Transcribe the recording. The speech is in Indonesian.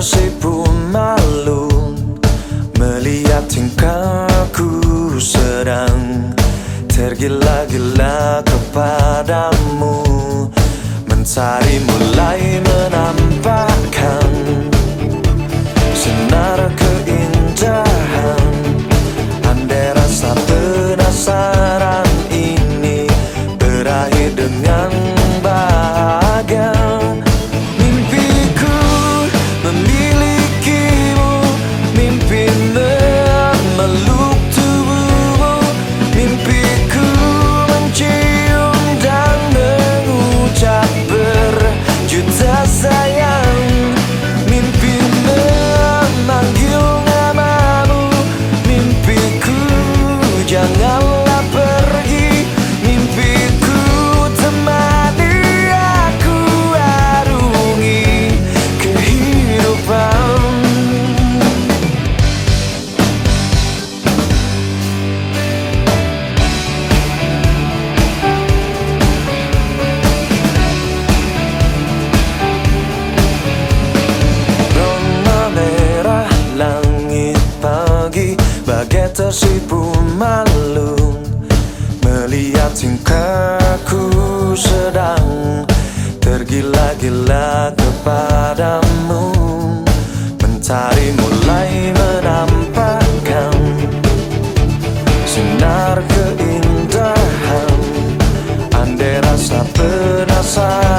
tersipu malu Melihat tingkahku sedang Tergila-gila kepadamu. Mencari mulai menampakkan in the tersipu malu Melihat tingkahku sedang Tergila-gila kepadamu. Mentari mulai menampakkan Sinar keindahan. Andai rasa penasaran